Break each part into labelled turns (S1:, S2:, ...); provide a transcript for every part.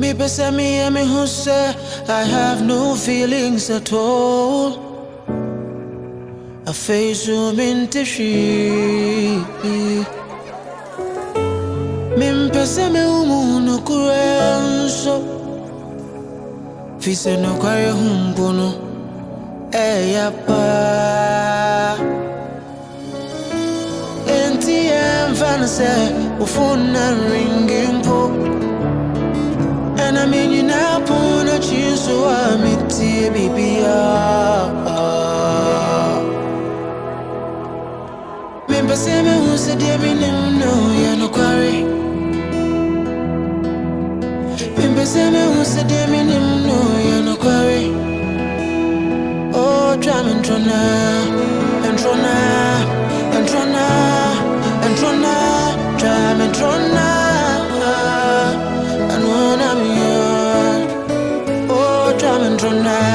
S1: People say me and me I have no feelings at all. A face zoom into she. Me pese me umu no kurenso. Fise no kware humbono. Eya pa. Enti emfana se ufuna ringing po. And I mean you now put a chin so I meet baby Me pese me who said dear me no ya no quarry Me pese me who said dear me no Drum and trona and trona and trona and trona drum and trona uh, and when I'm here Oh drum and trona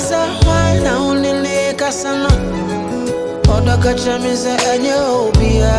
S1: sasa wanauneneka sana. Odakachamiza enye ubia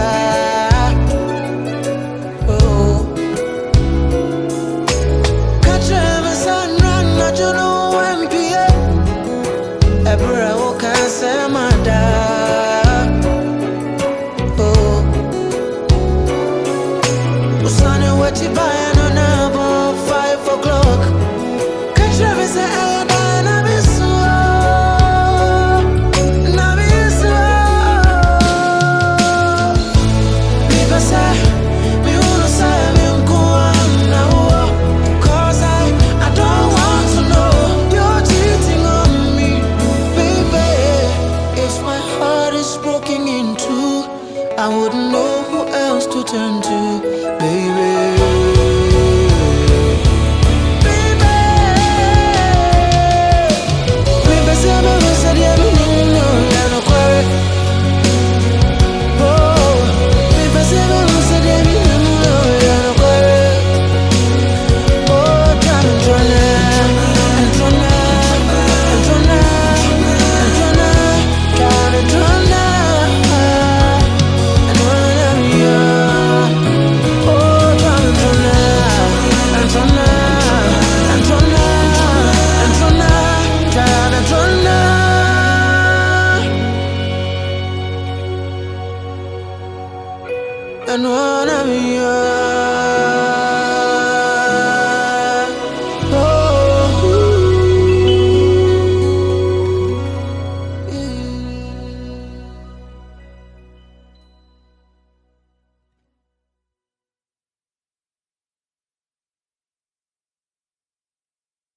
S1: heart is broken in two I wouldn't know who else to turn to When I'm young